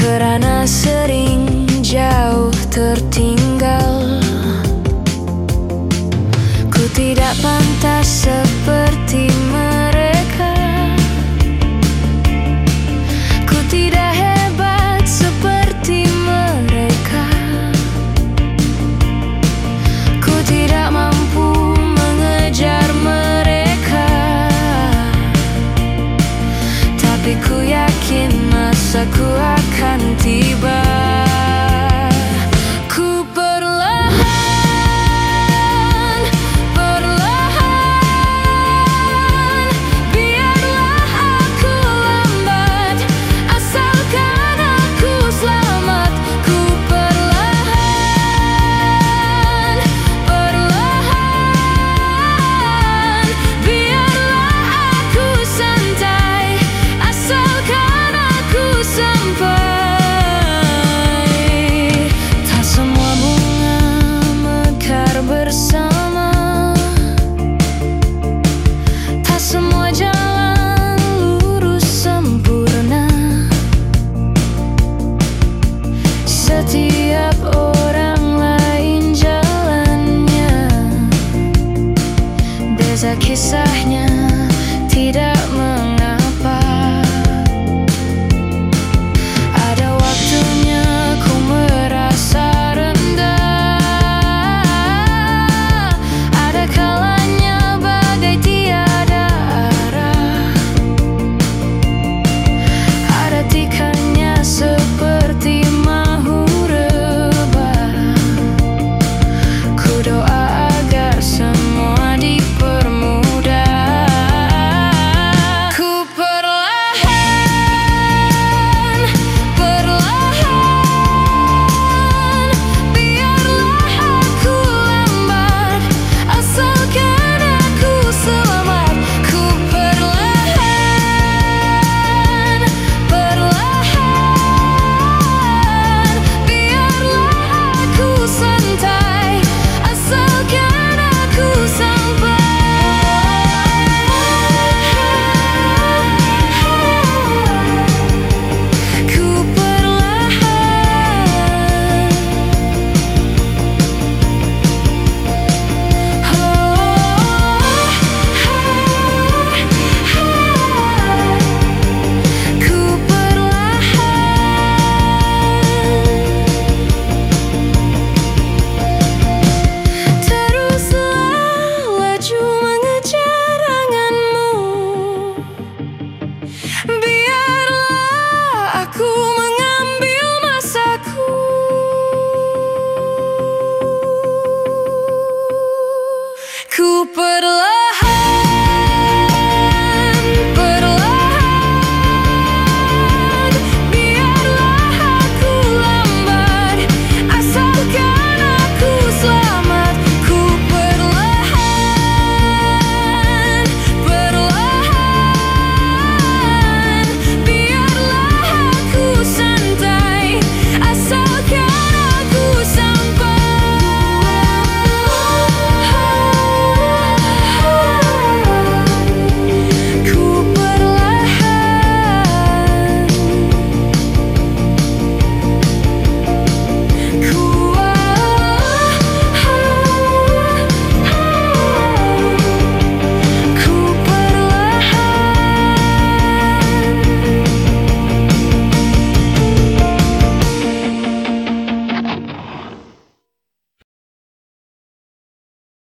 Kerana sering jauh tertinggal. Ku tidak pantas seperti mereka. Ku tidak hebat seperti mereka. Ku tidak mampu mengejar mereka. Tapi ku yakin rasaku akan tiba. ada kisahnya.